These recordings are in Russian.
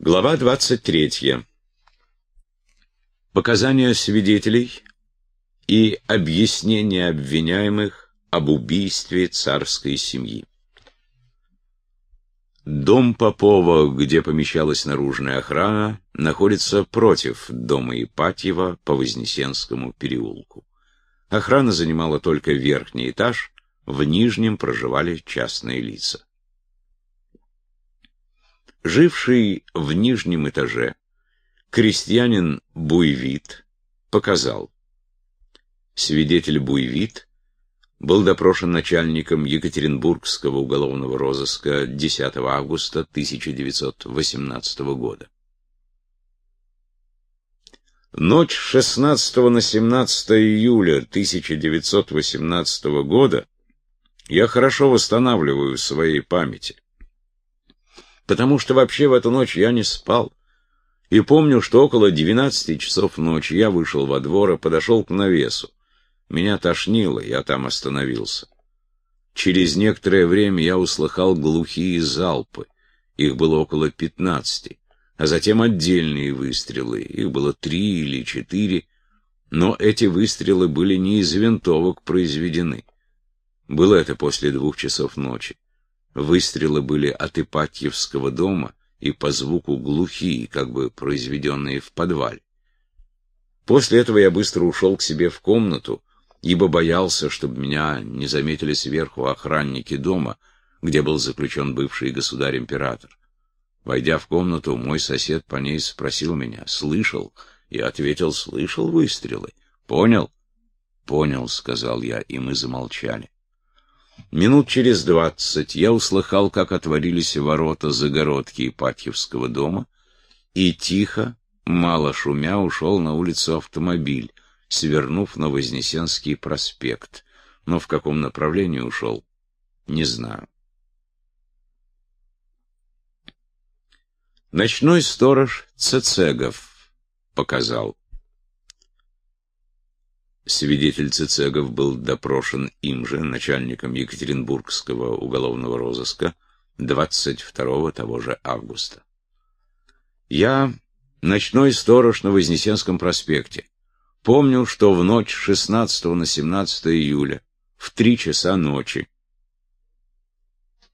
Глава 23. Показания свидетелей и объяснения обвиняемых об убийстве царской семьи. Дом Попова, где помещалась наружная охрана, находится против дома Ипатьева по Вознесенскому переулку. Охрана занимала только верхний этаж, в нижнем проживали частные лица. Живший в нижнем этаже крестьянин Буйвит показал. Свидетель Буйвит был допрошен начальником Екатеринбургского уголовного розыска 10 августа 1918 года. Ночь 16 на 17 июля 1918 года я хорошо восстанавливаю в своей памяти потому что вообще в эту ночь я не спал. И помню, что около двенадцати часов ночи я вышел во двор и подошел к навесу. Меня тошнило, я там остановился. Через некоторое время я услыхал глухие залпы. Их было около пятнадцати, а затем отдельные выстрелы. Их было три или четыре, но эти выстрелы были не из винтовок произведены. Было это после двух часов ночи. Выстрелы были от Ипатьевского дома и по звуку глухие, как бы произведенные в подвале. После этого я быстро ушел к себе в комнату, ибо боялся, чтобы меня не заметили сверху охранники дома, где был заключен бывший государь-император. Войдя в комнату, мой сосед по ней спросил меня, слышал? Я ответил, слышал выстрелы. Понял? Понял, сказал я, и мы замолчали. Минут через двадцать я услыхал, как отворились ворота загородки Ипатьевского дома, и тихо, мало шумя, ушел на улицу автомобиль, свернув на Вознесенский проспект. Но в каком направлении ушел, не знаю. Ночной сторож Цецегов показал. Свидетель Цицегов был допрошен им же, начальником Екатеринбургского уголовного розыска, 22 того же августа. Я ночной сторож на Вознесенском проспекте. Помню, что в ночь 16 на 17 июля, в три часа ночи,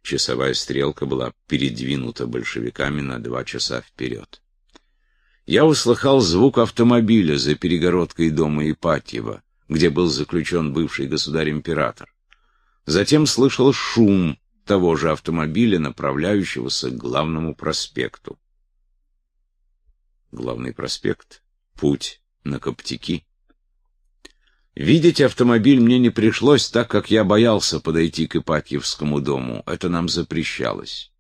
часовая стрелка была передвинута большевиками на два часа вперед. Я услыхал звук автомобиля за перегородкой дома Ипатьева, где был заключен бывший государь-император. Затем слышал шум того же автомобиля, направляющегося к главному проспекту. Главный проспект — путь на Коптики. Видеть автомобиль мне не пришлось, так как я боялся подойти к Ипатьевскому дому. Это нам запрещалось.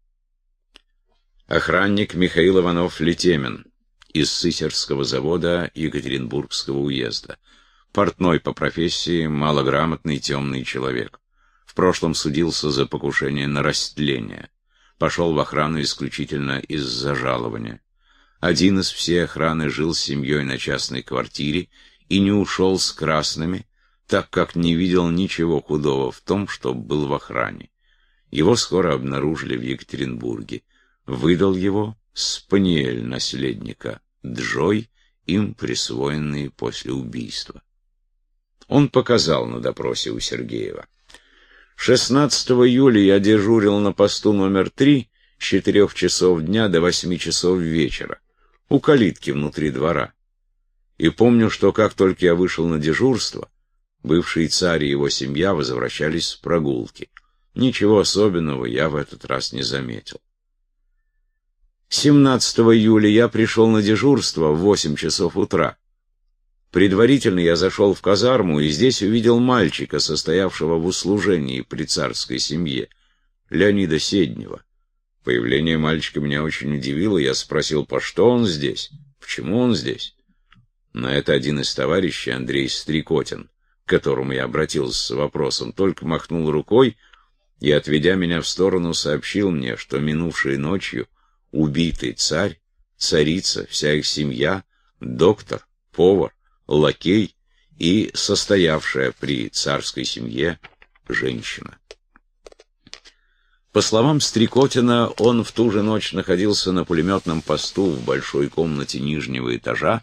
Охранник Михаил Иванов-Летемин из Сысерского завода Екатеринбургского уезда. Портной по профессии, малограмотный темный человек. В прошлом судился за покушение на растление. Пошел в охрану исключительно из-за жалования. Один из всей охраны жил с семьей на частной квартире и не ушел с красными, так как не видел ничего худого в том, что был в охране. Его скоро обнаружили в Екатеринбурге. Выдал его спаниель наследника, Джой, им присвоенный после убийства он показал на допросе у Сергеева. 16 июля я дежурил на посту номер 3 с 4 часов дня до 8 часов вечера, у калитки внутри двора. И помню, что как только я вышел на дежурство, бывший царь и его семья возвращались с прогулки. Ничего особенного я в этот раз не заметил. 17 июля я пришел на дежурство в 8 часов утра. Предварительно я зашел в казарму и здесь увидел мальчика, состоявшего в услужении при царской семье, Леонида Седнева. Появление мальчика меня очень удивило, я спросил, по что он здесь, почему он здесь. На это один из товарищей, Андрей Стрекотин, к которому я обратился с вопросом, только махнул рукой и, отведя меня в сторону, сообщил мне, что минувшей ночью убитый царь, царица, вся их семья, доктор, повар, лакей и состоявшая при царской семье женщина. По словам Стрекотина, он в ту же ночь находился на пулеметном посту в большой комнате нижнего этажа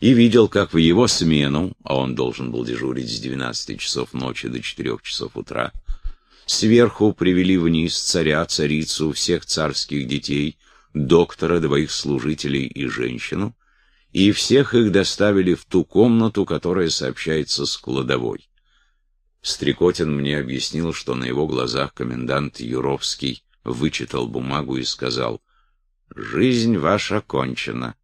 и видел, как в его смену, а он должен был дежурить с 12 часов ночи до 4 часов утра, сверху привели вниз царя, царицу, всех царских детей, доктора, двоих служителей и женщину, и всех их доставили в ту комнату, которая сообщается с кладовой. Стрекотин мне объяснил, что на его глазах комендант Юровский вычитал бумагу и сказал «Жизнь ваша кончена».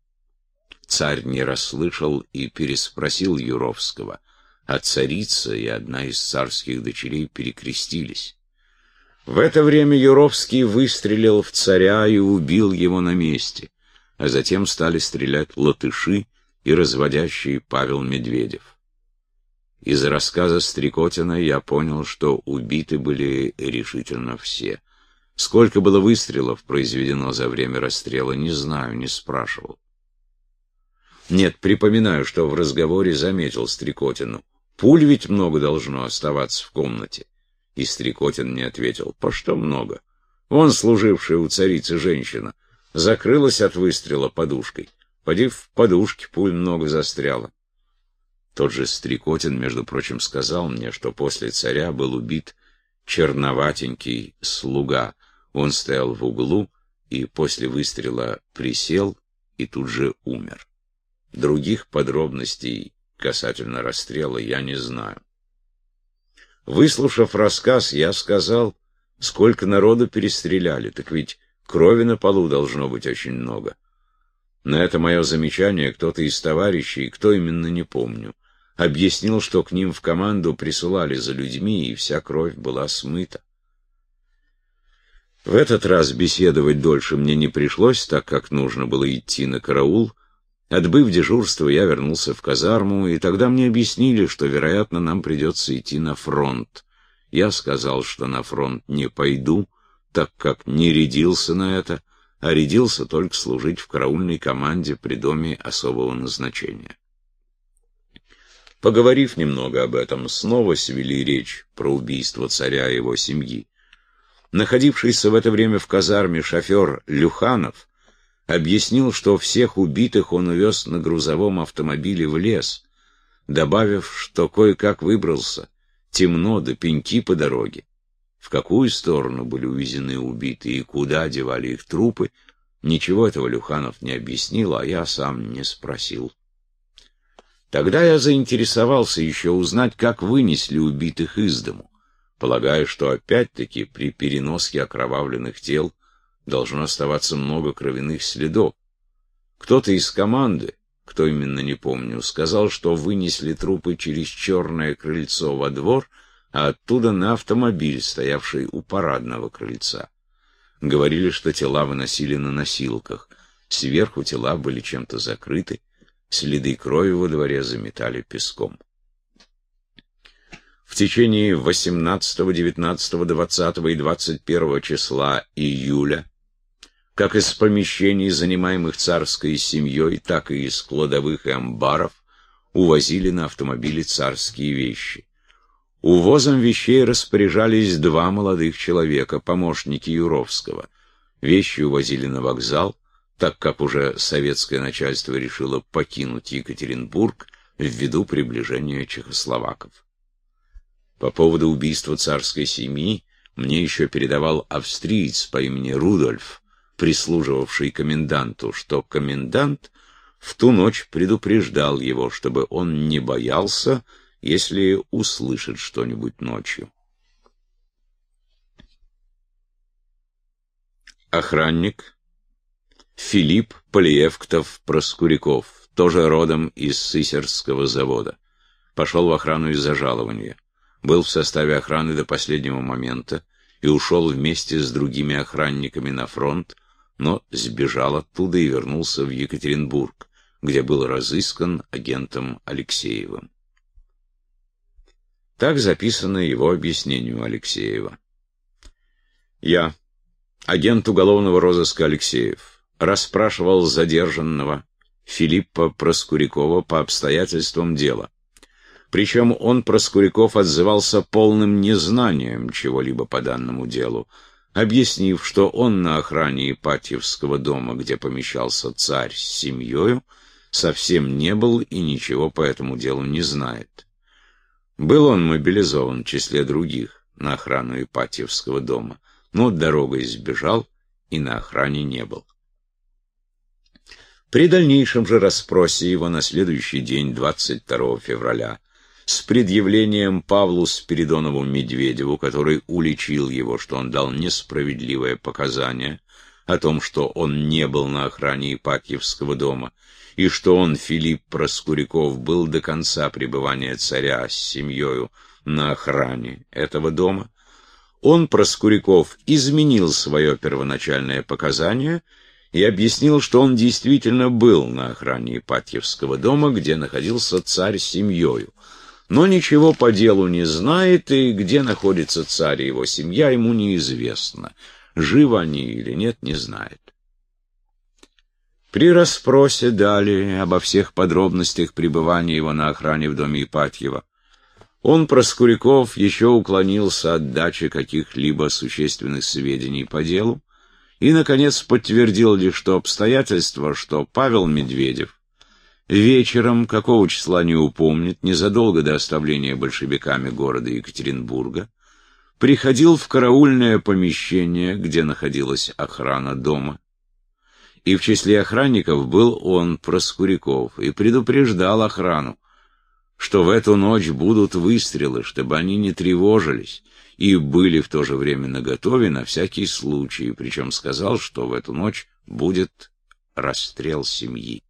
Царь не расслышал и переспросил Юровского, а царица и одна из царских дочерей перекрестились. В это время Юровский выстрелил в царя и убил его на месте, а затем стали стрелять латыши и разводящий Павел Медведев. Из рассказа Стрекотина я понял, что убиты были решительно все. Сколько было выстрелов произведено за время расстрела, не знаю, не спрашивал. Нет, припоминаю, что в разговоре заметил Стрекотину. Пуль ведь много должно оставаться в комнате. И Стрекотин не ответил. По что много? Вон служившая у царицы женщина. Закрылась от выстрела подушкой. Поди в подушке пуль много застряло. Тот же Стрекотин, между прочим, сказал мне, что после царя был убит черноватенький слуга. Он стоял в углу и после выстрела присел и тут же умер. Других подробностей касательно расстрела я не знаю. Выслушав рассказ, я сказал, сколько народу перестреляли, так ведь крови на полу должно быть очень много. На это мое замечание кто-то из товарищей, кто именно не помню, объяснил, что к ним в команду присылали за людьми, и вся кровь была смыта. В этот раз беседовать дольше мне не пришлось, так как нужно было идти на караул. Отбыв дежурство, я вернулся в казарму, и тогда мне объяснили, что, вероятно, нам придется идти на фронт. Я сказал, что на фронт не пойду, так как не рядился на это, а рядился только служить в караульной команде при доме особого назначения. Поговорив немного об этом, снова свели речь про убийство царя и его семьи. Находившийся в это время в казарме шофер Люханов объяснил, что всех убитых он увез на грузовом автомобиле в лес, добавив, что кое-как выбрался, темно да пеньки по дороге. В какую сторону были увезены убитые и куда девали их трупы, ничего этого Люханов не объяснил, а я сам не спросил. Тогда я заинтересовался еще узнать, как вынесли убитых из дому, полагая, что опять-таки при переноске окровавленных тел должно оставаться много кровяных следов. Кто-то из команды, кто именно не помню, сказал, что вынесли трупы через черное крыльцо во двор, а оттуда на автомобиль, стоявший у парадного крыльца. Говорили, что тела выносили на носилках. Сверху тела были чем-то закрыты, Следы крови во дворе заметали песком. В течение 18, 19, 20 и 21 числа июля, как из помещений, занимаемых царской семьей, так и из кладовых и амбаров, увозили на автомобиле царские вещи. Увозом вещей распоряжались два молодых человека, помощники Юровского. Вещи увозили на вокзал, так как уже советское начальство решило покинуть Екатеринбург ввиду приближения чехословаков. По поводу убийства царской семьи мне еще передавал австриец по имени Рудольф, прислуживавший коменданту, что комендант в ту ночь предупреждал его, чтобы он не боялся, если услышит что-нибудь ночью. Охранник, Филипп Полиевктов-Проскуряков, тоже родом из Сысерского завода. Пошел в охрану из-за жалования. Был в составе охраны до последнего момента и ушел вместе с другими охранниками на фронт, но сбежал оттуда и вернулся в Екатеринбург, где был разыскан агентом Алексеевым. Так записано его объяснению Алексеева. Я, агент уголовного розыска Алексеев, расспрашивал задержанного Филиппа Проскурякова по обстоятельствам дела. Причем он, Проскуряков, отзывался полным незнанием чего-либо по данному делу, объяснив, что он на охране Ипатьевского дома, где помещался царь с семьей, совсем не был и ничего по этому делу не знает. Был он мобилизован в числе других на охрану Ипатьевского дома, но дорогой сбежал и на охране не был. При дальнейшем же расспросе его на следующий день, 22 февраля, с предъявлением Павлу Спиридонову Медведеву, который уличил его, что он дал несправедливое показание о том, что он не был на охране Ипатьевского дома, и что он, Филипп Проскуряков, был до конца пребывания царя с семьей на охране этого дома, он, Проскуряков, изменил свое первоначальное показание и объяснил, что он действительно был на охране Ипатьевского дома, где находился царь с семьей, но ничего по делу не знает, и где находится царь и его семья, ему неизвестно. Живы они или нет, не знает. При расспросе далее обо всех подробностях пребывания его на охране в доме Ипатьева, он, Проскуряков, еще уклонился от дачи каких-либо существенных сведений по делу и, наконец, подтвердил лишь то обстоятельство, что Павел Медведев Вечером, какого числа не упомнит, незадолго до оставления большевиками города Екатеринбурга, приходил в караульное помещение, где находилась охрана дома. И в числе охранников был он, Проскуряков, и предупреждал охрану, что в эту ночь будут выстрелы, чтобы они не тревожились, и были в то же время наготове на всякий случай, причем сказал, что в эту ночь будет расстрел семьи.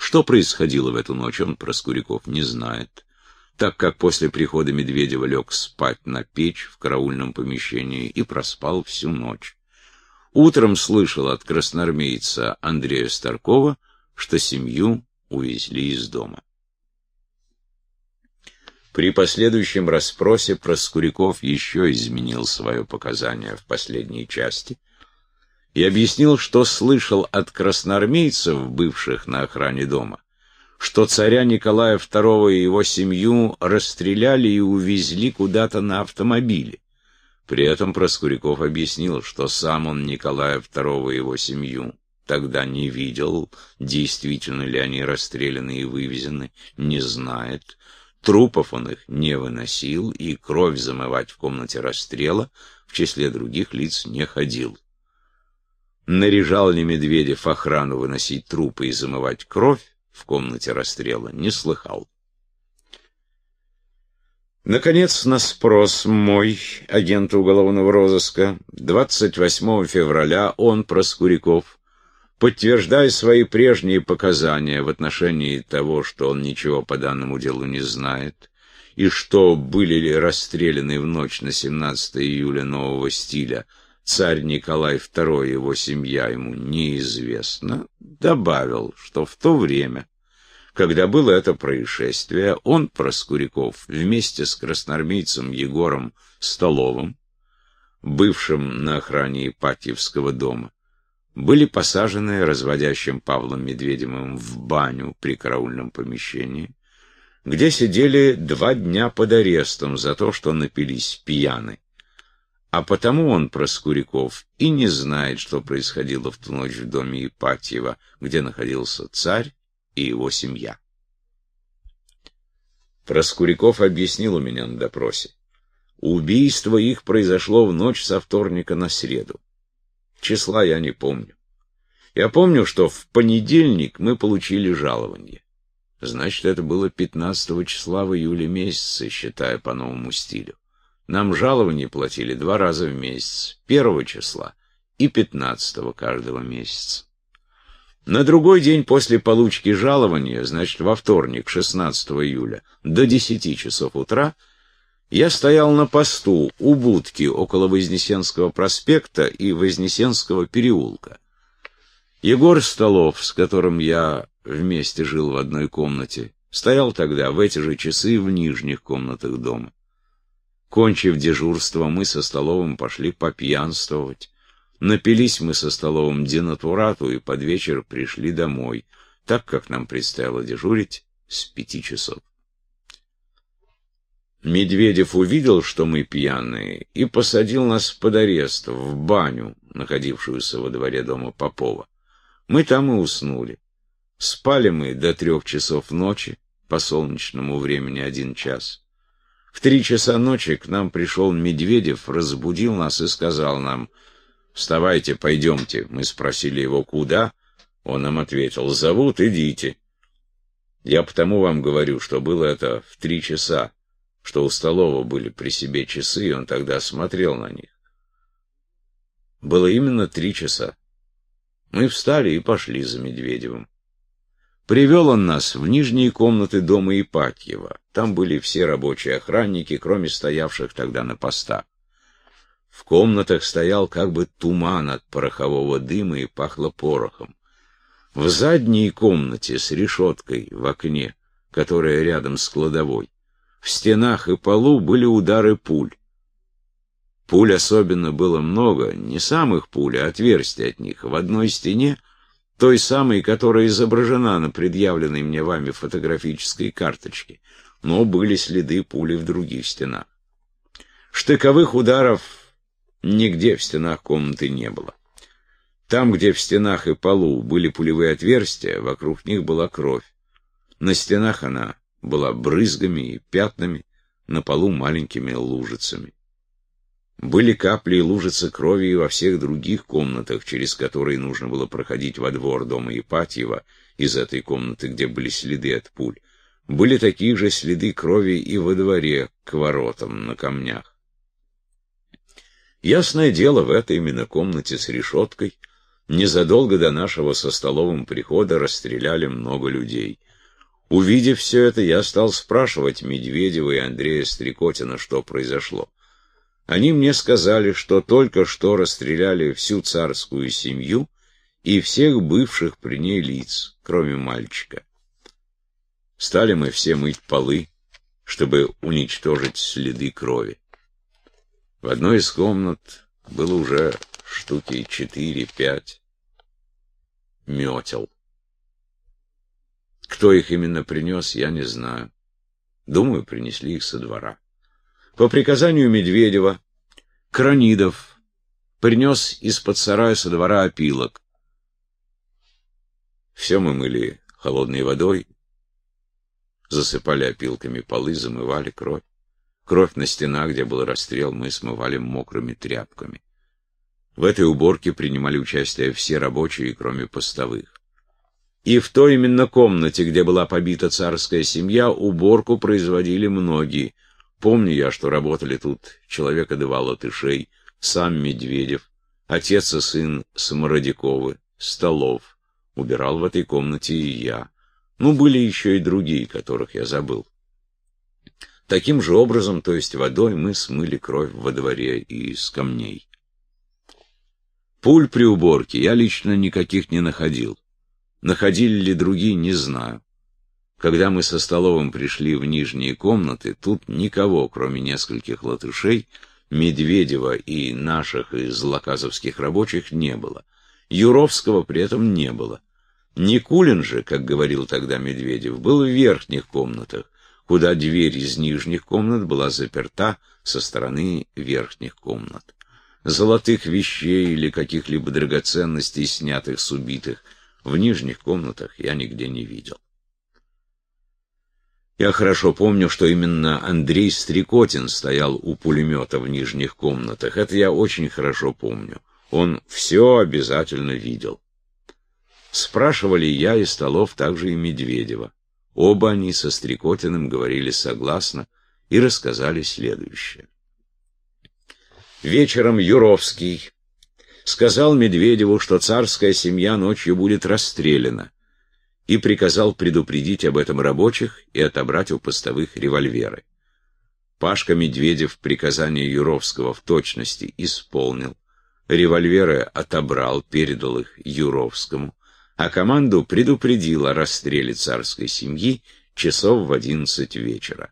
Что происходило в эту ночь, он, Проскуряков, не знает, так как после прихода Медведева лег спать на печь в караульном помещении и проспал всю ночь. Утром слышал от красноармейца Андрея Старкова, что семью увезли из дома. При последующем расспросе Проскуряков еще изменил свое показание в последней части — и объяснил, что слышал от красноармейцев, бывших на охране дома, что царя Николая II и его семью расстреляли и увезли куда-то на автомобиле. При этом Проскуряков объяснил, что сам он Николая II и его семью тогда не видел, действительно ли они расстреляны и вывезены, не знает. Трупов он их не выносил и кровь замывать в комнате расстрела в числе других лиц не ходил. Наряжал ли Медведев охрану выносить трупы и замывать кровь в комнате расстрела, не слыхал. Наконец, на спрос мой, агента уголовного розыска, 28 февраля он, Проскуряков, подтверждая свои прежние показания в отношении того, что он ничего по данному делу не знает, и что были ли расстреляны в ночь на 17 июля нового стиля царь Николай II и его семья ему неизвестно, добавил, что в то время, когда было это происшествие, он, Проскуряков, вместе с красноармейцем Егором Столовым, бывшим на охране Ипатьевского дома, были посажены разводящим Павлом Медведевым в баню при караульном помещении, где сидели два дня под арестом за то, что напились пьяны. А потому он, Проскуряков, и не знает, что происходило в ту ночь в доме Ипатьева, где находился царь и его семья. Проскуряков объяснил у меня на допросе. Убийство их произошло в ночь со вторника на среду. Числа я не помню. Я помню, что в понедельник мы получили жалование. Значит, это было 15 числа в июле месяце, считая по новому стилю. Нам жалование платили два раза в месяц, первого числа и пятнадцатого каждого месяца. На другой день после получки жалования, значит, во вторник, 16 июля, до 10 часов утра, я стоял на посту у будки около Вознесенского проспекта и Вознесенского переулка. Егор Столов, с которым я вместе жил в одной комнате, стоял тогда в эти же часы в нижних комнатах дома. Кончив дежурство, мы со Столовым пошли попьянствовать. Напились мы со Столовым денатурату и под вечер пришли домой, так как нам предстояло дежурить с пяти часов. Медведев увидел, что мы пьяные, и посадил нас под арест в баню, находившуюся во дворе дома Попова. Мы там и уснули. Спали мы до трех часов ночи, по солнечному времени один час. В три часа ночи к нам пришел Медведев, разбудил нас и сказал нам, «Вставайте, пойдемте». Мы спросили его, куда? Он нам ответил, «Зовут, идите». Я потому вам говорю, что было это в три часа что у Столова были при себе часы, и он тогда смотрел на них. Было именно три часа. Мы встали и пошли за Медведевым. Привел он нас в нижние комнаты дома Ипатьева. Там были все рабочие охранники, кроме стоявших тогда на постах. В комнатах стоял как бы туман от порохового дыма и пахло порохом. В задней комнате с решеткой в окне, которая рядом с кладовой, в стенах и полу были удары пуль. Пуль особенно было много, не самых пуль, а отверстий от них. В одной стене, той самой, которая изображена на предъявленной мне вами фотографической карточке, но были следы пули в других стенах. Штыковых ударов нигде в стенах комнаты не было. Там, где в стенах и полу были пулевые отверстия, вокруг них была кровь. На стенах она была брызгами и пятнами, на полу маленькими лужицами. Были капли и лужицы крови и во всех других комнатах, через которые нужно было проходить во двор дома Ипатьева, из этой комнаты, где были следы от пуль. Были такие же следы крови и во дворе, к воротам, на камнях. Ясное дело, в этой именно комнате с решеткой незадолго до нашего со столовым прихода расстреляли много людей — Увидев все это, я стал спрашивать Медведева и Андрея Стрекотина, что произошло. Они мне сказали, что только что расстреляли всю царскую семью и всех бывших при ней лиц, кроме мальчика. Стали мы все мыть полы, чтобы уничтожить следы крови. В одной из комнат было уже штуки четыре-пять метел. Кто их именно принес, я не знаю. Думаю, принесли их со двора. По приказанию Медведева, Кранидов принес из-под сарая со двора опилок. Все мы мыли холодной водой, засыпали опилками полы, замывали кровь. Кровь на стенах, где был расстрел, мы смывали мокрыми тряпками. В этой уборке принимали участие все рабочие, кроме постовых. И в той именно комнате, где была побита царская семья, уборку производили многие. Помню я, что работали тут человека два латышей, сам Медведев, отец и сын Самородиковы, Столов. Убирал в этой комнате и я. Ну, были еще и другие, которых я забыл. Таким же образом, то есть водой, мы смыли кровь во дворе и из камней. Пуль при уборке я лично никаких не находил. Находили ли другие, не знаю. Когда мы со Столовым пришли в нижние комнаты, тут никого, кроме нескольких латышей, Медведева и наших из лаказовских рабочих не было. Юровского при этом не было. Никулин же, как говорил тогда Медведев, был в верхних комнатах, куда дверь из нижних комнат была заперта со стороны верхних комнат. Золотых вещей или каких-либо драгоценностей, снятых с убитых, в нижних комнатах я нигде не видел. Я хорошо помню, что именно Андрей Стрекотин стоял у пулемета в нижних комнатах. Это я очень хорошо помню. Он все обязательно видел. Спрашивали я и Столов, также и Медведева. Оба они со Стрекотиным говорили согласно и рассказали следующее. Вечером Юровский сказал Медведеву, что царская семья ночью будет расстреляна, и приказал предупредить об этом рабочих и отобрать у постовых револьверы. Пашка Медведев приказание Юровского в точности исполнил, револьверы отобрал, передал их Юровскому, а команду предупредил о расстреле царской семьи часов в одиннадцать вечера.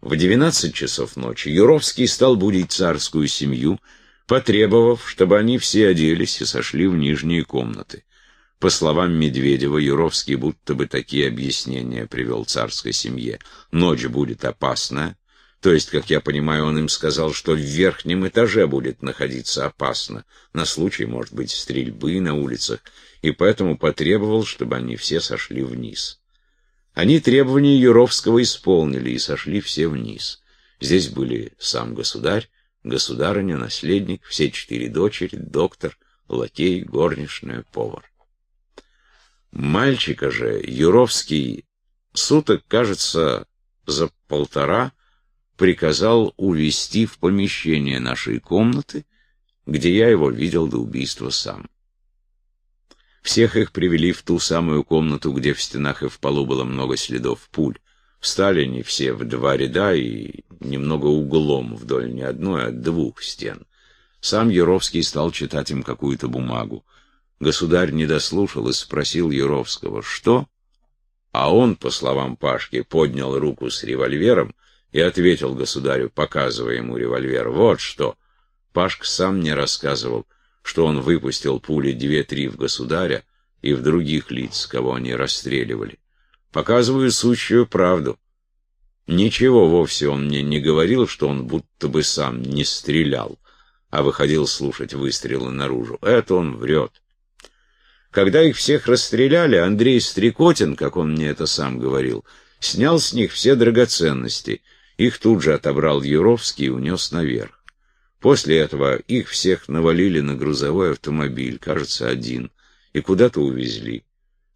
В двенадцать часов ночи Юровский стал будить царскую семью, потребовав, чтобы они все оделись и сошли в нижние комнаты. По словам Медведева, Юровский будто бы такие объяснения привел царской семье. Ночь будет опасная, То есть, как я понимаю, он им сказал, что в верхнем этаже будет находиться опасно, на случай, может быть, стрельбы на улицах, и поэтому потребовал, чтобы они все сошли вниз. Они требования Юровского исполнили и сошли все вниз. Здесь были сам государь, государыня, наследник, все четыре дочери, доктор, лакей, горничная, повар. Мальчика же Юровский суток, кажется, за полтора приказал увести в помещение нашей комнаты, где я его видел до убийства сам. Всех их привели в ту самую комнату, где в стенах и в полу было много следов пуль. Встали они все в два ряда и немного углом вдоль не одной, а двух стен. Сам Яровский стал читать им какую-то бумагу. Государь не дослушал и спросил Яровского, что? А он, по словам Пашки, поднял руку с револьвером и ответил государю, показывая ему револьвер, вот что. Пашка сам мне рассказывал, что он выпустил пули две-три в государя и в других лиц, кого они расстреливали. Показываю сущую правду. Ничего вовсе он мне не говорил, что он будто бы сам не стрелял, а выходил слушать выстрелы наружу. Это он врет. Когда их всех расстреляли, Андрей Стрекотин, как он мне это сам говорил, снял с них все драгоценности. Их тут же отобрал Юровский и унес наверх. После этого их всех навалили на грузовой автомобиль, кажется, один, и куда-то увезли.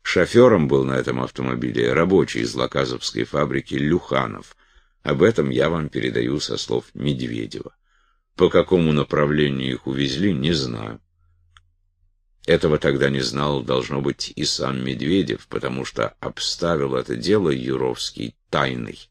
Шофером был на этом автомобиле рабочий из Лаказовской фабрики Люханов. Об этом я вам передаю со слов Медведева. По какому направлению их увезли, не знаю. Этого тогда не знал, должно быть, и сам Медведев, потому что обставил это дело Юровский тайной.